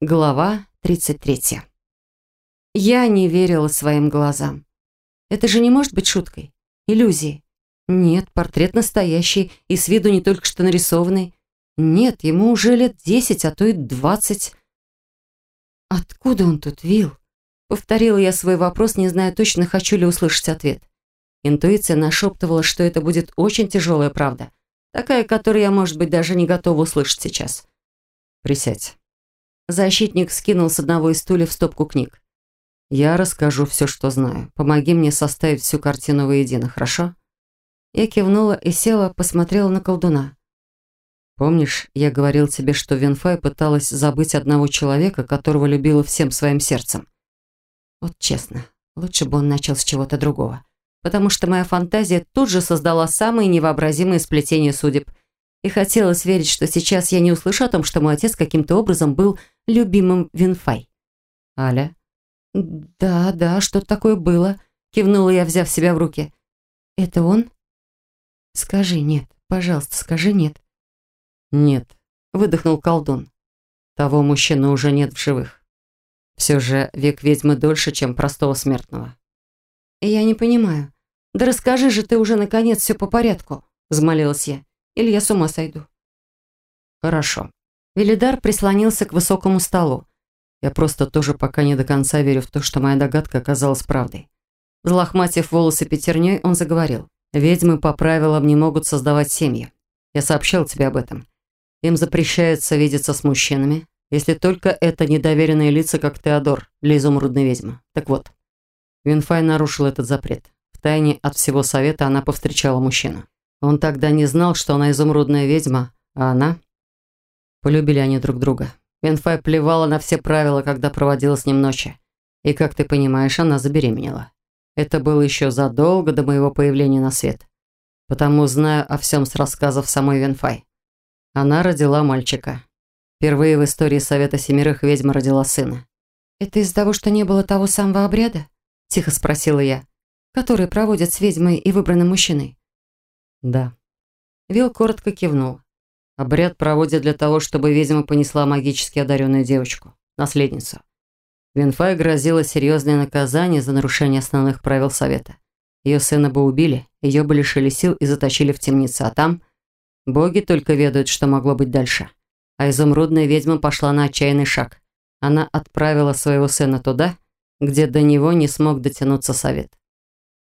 Глава 33. Я не верила своим глазам. Это же не может быть шуткой, иллюзией. Нет, портрет настоящий и с виду не только что нарисованный. Нет, ему уже лет десять, а то и двадцать. «Откуда он тут, Вил? Повторила я свой вопрос, не зная точно, хочу ли услышать ответ. Интуиция нашептывала, что это будет очень тяжелая правда. Такая, которую я, может быть, даже не готова услышать сейчас. «Присядь». Защитник скинул с одного из стульев стопку книг. «Я расскажу все, что знаю. Помоги мне составить всю картину воедино, хорошо?» Я кивнула и села, посмотрела на колдуна. «Помнишь, я говорил тебе, что Венфай пыталась забыть одного человека, которого любила всем своим сердцем?» Вот честно, лучше бы он начал с чего-то другого. Потому что моя фантазия тут же создала самые невообразимые сплетения судеб – и хотелось верить, что сейчас я не услышу о том, что мой отец каким-то образом был любимым Винфай. «Аля?» «Да, да, что-то такое было», — кивнула я, взяв себя в руки. «Это он?» «Скажи нет, пожалуйста, скажи нет». «Нет», — выдохнул колдун. «Того мужчины уже нет в живых. Все же век ведьмы дольше, чем простого смертного». «Я не понимаю. Да расскажи же ты уже, наконец, все по порядку», — взмолилась я или я с ума сойду. Хорошо. Велидар прислонился к высокому столу. Я просто тоже пока не до конца верю в то, что моя догадка оказалась правдой. Взлохматив волосы пятерней, он заговорил. Ведьмы по правилам не могут создавать семьи. Я сообщал тебе об этом. Им запрещается видеться с мужчинами, если только это недоверенные лица, как Теодор, для изумрудной ведьмы. Так вот, Винфай нарушил этот запрет. Втайне от всего совета она повстречала мужчину. Он тогда не знал, что она изумрудная ведьма, а она... Полюбили они друг друга. Венфай плевала на все правила, когда проводила с ним ночи. И, как ты понимаешь, она забеременела. Это было еще задолго до моего появления на свет. Потому знаю о всем с рассказов самой Венфай. Она родила мальчика. Впервые в истории Совета Семерых ведьма родила сына. «Это из-за того, что не было того самого обряда?» – тихо спросила я. «Который проводят с ведьмой и выбранным мужчиной?» Да. Вил коротко кивнул. Обряд проводят для того, чтобы ведьма понесла магически одаренную девочку, наследницу. Винфай грозило серьезное наказание за нарушение основных правил совета. Ее сына бы убили, ее бы лишили сил и заточили в темницу, а там... Боги только ведают, что могло быть дальше. А изумрудная ведьма пошла на отчаянный шаг. Она отправила своего сына туда, где до него не смог дотянуться совет.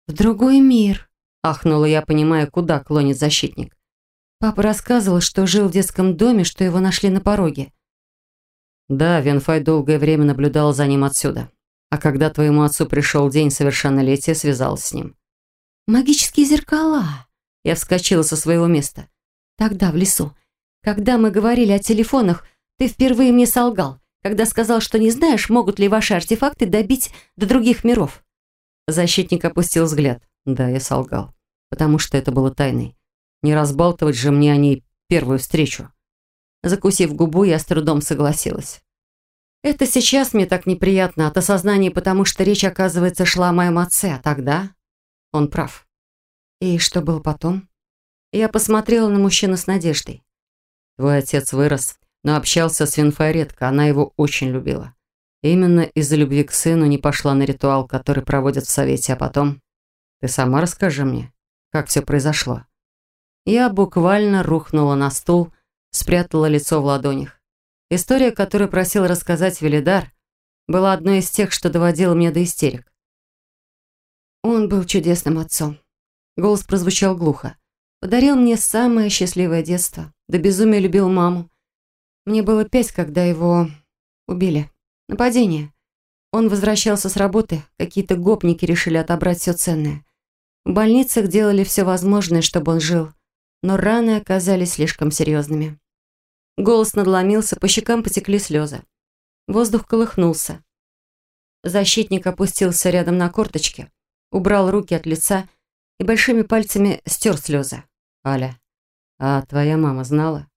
«В другой мир», Ахнула я, понимая, куда клонит защитник. Папа рассказывал, что жил в детском доме, что его нашли на пороге. Да, Венфай долгое время наблюдал за ним отсюда. А когда твоему отцу пришел день совершеннолетия, связалась с ним. «Магические зеркала!» Я вскочила со своего места. «Тогда, в лесу, когда мы говорили о телефонах, ты впервые мне солгал, когда сказал, что не знаешь, могут ли ваши артефакты добить до других миров». Защитник опустил взгляд. Да, я солгал потому что это было тайной. Не разбалтывать же мне о ней первую встречу. Закусив губу, я с трудом согласилась. Это сейчас мне так неприятно от осознания, потому что речь, оказывается, шла о моем отце, а тогда он прав. И что было потом? Я посмотрела на мужчину с надеждой. Твой отец вырос, но общался с Винфой редко, она его очень любила. Именно из-за любви к сыну не пошла на ритуал, который проводят в совете, а потом... Ты сама расскажи мне, как все произошло. Я буквально рухнула на стул, спрятала лицо в ладонях. История, которую просил рассказать Велидар, была одной из тех, что доводила меня до истерик. Он был чудесным отцом. Голос прозвучал глухо. Подарил мне самое счастливое детство. До безумия любил маму. Мне было пять, когда его убили. Нападение. Он возвращался с работы. Какие-то гопники решили отобрать все ценное. В больницах делали все возможное, чтобы он жил, но раны оказались слишком серьезными. Голос надломился, по щекам потекли слезы. Воздух колыхнулся. Защитник опустился рядом на корточки, убрал руки от лица и большими пальцами стер слезы. «Аля, а твоя мама знала?»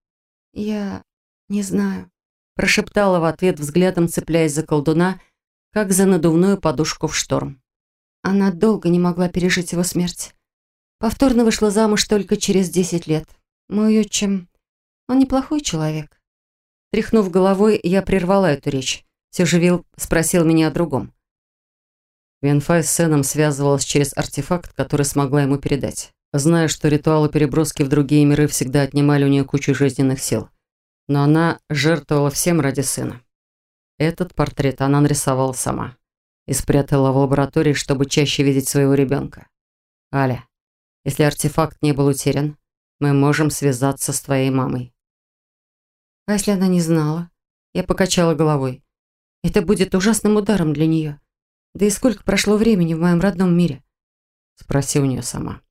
«Я не знаю», – прошептала в ответ взглядом, цепляясь за колдуна, как за надувную подушку в шторм. Она долго не могла пережить его смерть. Повторно вышла замуж только через 10 лет. Мой отчим, он неплохой человек. Тряхнув головой, я прервала эту речь. Все же Вилл спросил меня о другом. Венфай с сыном связывалась через артефакт, который смогла ему передать. Зная, что ритуалы переброски в другие миры всегда отнимали у нее кучу жизненных сил. Но она жертвовала всем ради сына. Этот портрет она нарисовала сама и спрятала в лаборатории, чтобы чаще видеть своего ребенка. Аля, если артефакт не был утерян, мы можем связаться с твоей мамой. А если она не знала? Я покачала головой. Это будет ужасным ударом для нее. Да и сколько прошло времени в моем родном мире? Спроси у нее сама.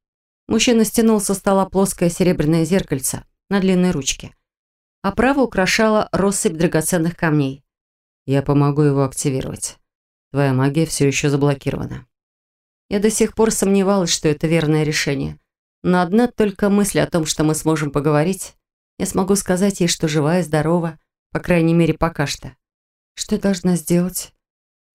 Мужчина стянул со стола плоское серебряное зеркальце на длинной ручке. А право украшала россыпь драгоценных камней. Я помогу его активировать. Твоя магия все еще заблокирована. Я до сих пор сомневалась, что это верное решение. Но одна только мысль о том, что мы сможем поговорить, я смогу сказать ей, что жива и здорова, по крайней мере, пока что. Что я должна сделать?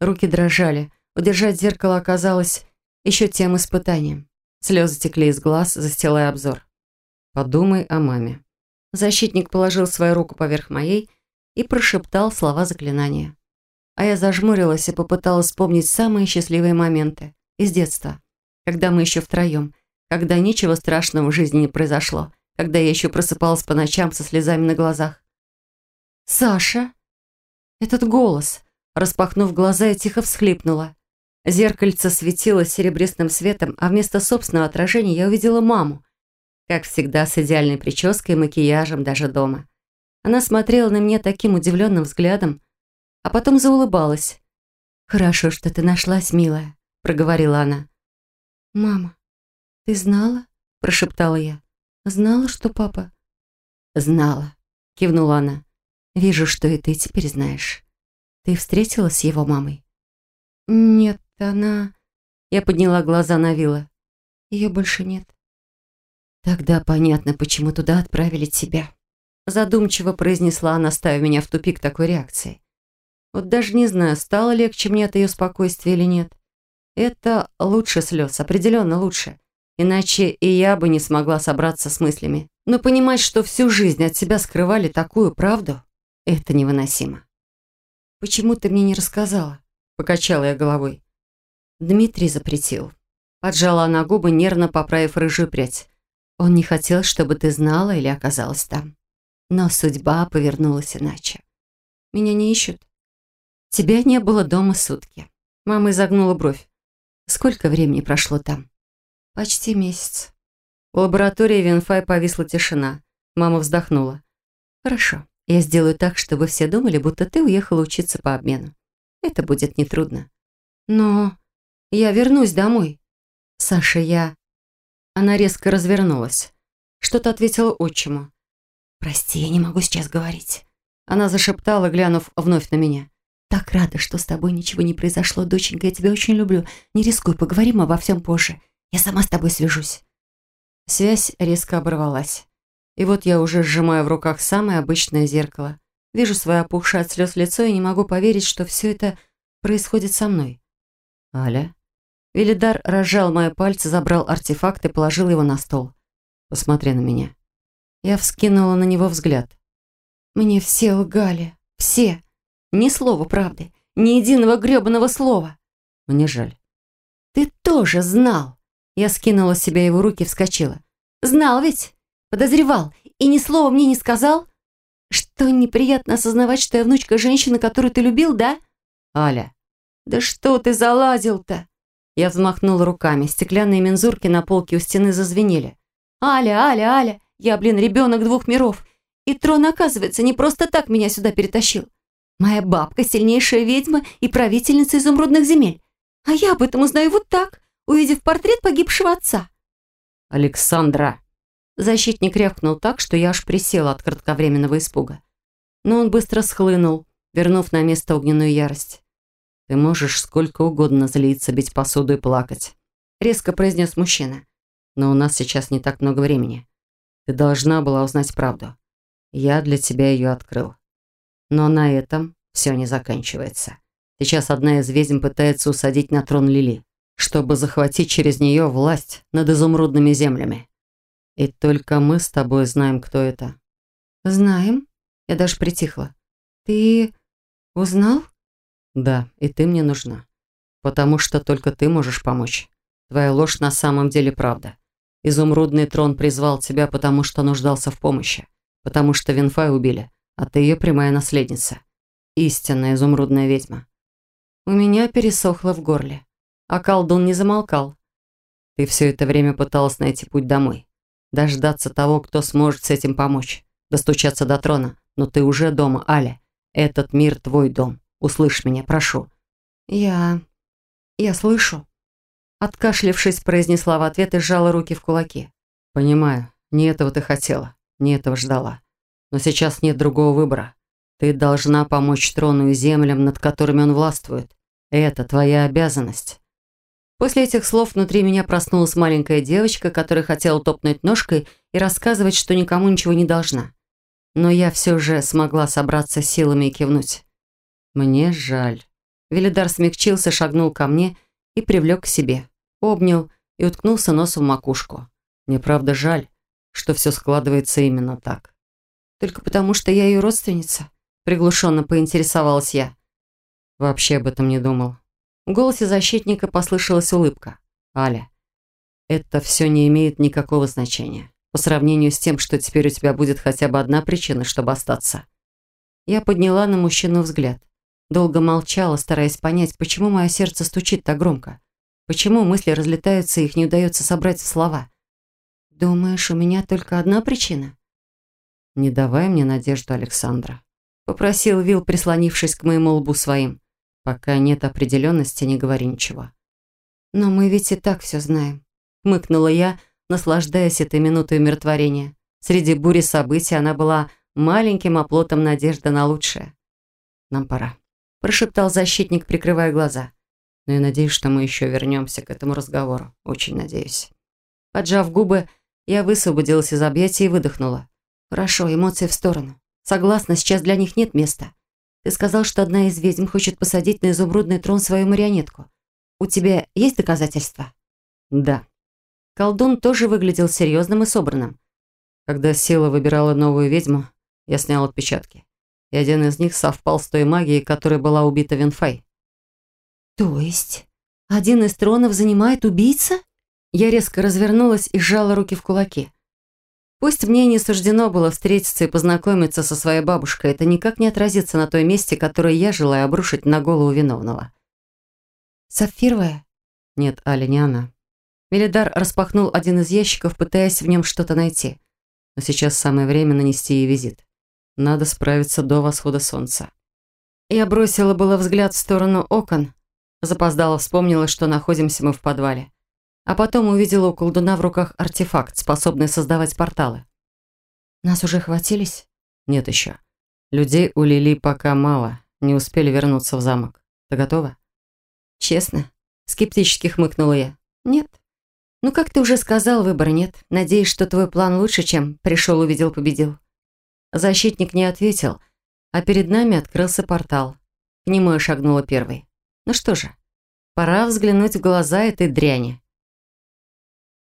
Руки дрожали. Удержать зеркало оказалось еще тем испытанием. Слезы текли из глаз, застилая обзор. «Подумай о маме». Защитник положил свою руку поверх моей и прошептал слова заклинания. А я зажмурилась и попыталась вспомнить самые счастливые моменты из детства, когда мы еще втроем, когда ничего страшного в жизни не произошло, когда я еще просыпалась по ночам со слезами на глазах. «Саша!» Этот голос. Распахнув глаза, я тихо всхлипнула. Зеркальце светило серебристым светом, а вместо собственного отражения я увидела маму. Как всегда, с идеальной прической и макияжем даже дома. Она смотрела на меня таким удивленным взглядом, а потом заулыбалась. «Хорошо, что ты нашлась, милая», — проговорила она. «Мама, ты знала?» — прошептала я. «Знала, что папа?» «Знала», — кивнула она. «Вижу, что и ты теперь знаешь. Ты встретилась с его мамой?» «Нет, она...» Я подняла глаза на Вилла. Ее больше нет. Тогда понятно, почему туда отправили тебя. Задумчиво произнесла она, ставя меня в тупик такой реакции. Вот даже не знаю, стало легче мне от ее спокойствия или нет. Это лучше слез, определенно лучше. Иначе и я бы не смогла собраться с мыслями. Но понимать, что всю жизнь от себя скрывали такую правду, это невыносимо. «Почему ты мне не рассказала?» Покачала я головой. Дмитрий запретил. Поджала она губы, нервно поправив рыжую прядь. Он не хотел, чтобы ты знала или оказалась там. Но судьба повернулась иначе. Меня не ищут. Тебя не было дома сутки. Мама изогнула бровь. Сколько времени прошло там? Почти месяц. В лаборатории Винфай повисла тишина. Мама вздохнула. Хорошо, я сделаю так, чтобы все думали, будто ты уехала учиться по обмену. Это будет нетрудно. Но я вернусь домой. Саша, я... Она резко развернулась. Что-то ответила отчиму. «Прости, я не могу сейчас говорить». Она зашептала, глянув вновь на меня. «Так рада, что с тобой ничего не произошло, доченька, я тебя очень люблю. Не рискуй, поговорим обо всем позже. Я сама с тобой свяжусь». Связь резко оборвалась. И вот я уже сжимаю в руках самое обычное зеркало. Вижу свое опухшее от слез лицо и не могу поверить, что все это происходит со мной. «Аля?» Велидар разжал мои пальцы, забрал артефакт и положил его на стол. «Посмотри на меня». Я вскинула на него взгляд. «Мне все лгали. Все. Ни слова правды. Ни единого грёбаного слова». «Мне жаль». «Ты тоже знал!» Я скинула с себя его руки и вскочила. «Знал ведь? Подозревал. И ни слова мне не сказал? Что неприятно осознавать, что я внучка женщины, которую ты любил, да?» «Аля». «Да что ты залазил-то?» Я взмахнула руками. Стеклянные мензурки на полке у стены зазвенели. «Аля, Аля, Аля! Я, блин, ребенок двух миров. И трон, оказывается, не просто так меня сюда перетащил. Моя бабка – сильнейшая ведьма и правительница изумрудных земель. А я об этом узнаю вот так, увидев портрет погибшего отца». «Александра!» Защитник рявкнул так, что я аж присела от кратковременного испуга. Но он быстро схлынул, вернув на место огненную ярость. «Ты можешь сколько угодно злиться, бить посуду и плакать», — резко произнес мужчина. «Но у нас сейчас не так много времени. Ты должна была узнать правду. Я для тебя ее открыл. Но на этом все не заканчивается. Сейчас одна из ведьм пытается усадить на трон Лили, чтобы захватить через нее власть над изумрудными землями. И только мы с тобой знаем, кто это». «Знаем?» Я даже притихла. «Ты узнал?» «Да, и ты мне нужна. Потому что только ты можешь помочь. Твоя ложь на самом деле правда. Изумрудный трон призвал тебя, потому что нуждался в помощи. Потому что Винфай убили, а ты ее прямая наследница. Истинная изумрудная ведьма». У меня пересохло в горле. А колдун не замолкал. Ты все это время пыталась найти путь домой. Дождаться того, кто сможет с этим помочь. Достучаться до трона. Но ты уже дома, Аля. Этот мир твой дом. Услышь меня, прошу». «Я... я слышу». Откашлившись, произнесла в ответ и сжала руки в кулаки. «Понимаю, не этого ты хотела, не этого ждала. Но сейчас нет другого выбора. Ты должна помочь трону и землям, над которыми он властвует. Это твоя обязанность». После этих слов внутри меня проснулась маленькая девочка, которая хотела топнуть ножкой и рассказывать, что никому ничего не должна. Но я все же смогла собраться силами и кивнуть. «Мне жаль». Велидар смягчился, шагнул ко мне и привлек к себе. Обнял и уткнулся носом в макушку. «Мне правда жаль, что все складывается именно так». «Только потому, что я ее родственница?» Приглушенно поинтересовалась я. «Вообще об этом не думал». В голосе защитника послышалась улыбка. «Аля, это все не имеет никакого значения по сравнению с тем, что теперь у тебя будет хотя бы одна причина, чтобы остаться». Я подняла на мужчину взгляд. Долго молчала, стараясь понять, почему мое сердце стучит так громко. Почему мысли разлетаются и их не удается собрать в слова. «Думаешь, у меня только одна причина?» «Не давай мне надежду, Александра», — попросил Вил, прислонившись к моему лбу своим. «Пока нет определенности, не говори ничего». «Но мы ведь и так все знаем», — хмыкнула я, наслаждаясь этой минутой умиротворения. Среди бури событий она была маленьким оплотом надежды на лучшее. «Нам пора», – прошептал защитник, прикрывая глаза. «Но я надеюсь, что мы еще вернемся к этому разговору. Очень надеюсь». Поджав губы, я высвободилась из объятий и выдохнула. «Хорошо, эмоции в сторону. Согласна, сейчас для них нет места. Ты сказал, что одна из ведьм хочет посадить на изумрудный трон свою марионетку. У тебя есть доказательства?» «Да». Колдун тоже выглядел серьезным и собранным. Когда Сила выбирала новую ведьму, я снял отпечатки. И один из них совпал с той магией, которой была убита Винфай. «То есть один из тронов занимает убийца?» Я резко развернулась и сжала руки в кулаки. Пусть мне не суждено было встретиться и познакомиться со своей бабушкой, это никак не отразится на той месте, которое я желаю обрушить на голову виновного. «Сапфировая?» «Нет, Аля, не она». Велидар распахнул один из ящиков, пытаясь в нем что-то найти. Но сейчас самое время нанести ей визит. Надо справиться до восхода солнца. Я бросила было взгляд в сторону окон. Запоздала, вспомнила, что находимся мы в подвале. А потом увидела у колдуна в руках артефакт, способный создавать порталы. Нас уже хватились? Нет еще. Людей у Лили пока мало, не успели вернуться в замок. Ты готова? Честно? Скептически хмыкнула я. Нет. Ну, как ты уже сказал, выбора нет. Надеюсь, что твой план лучше, чем пришел, увидел, победил. Защитник не ответил, а перед нами открылся портал. К нему я шагнула первой. Ну что же, пора взглянуть в глаза этой дряни.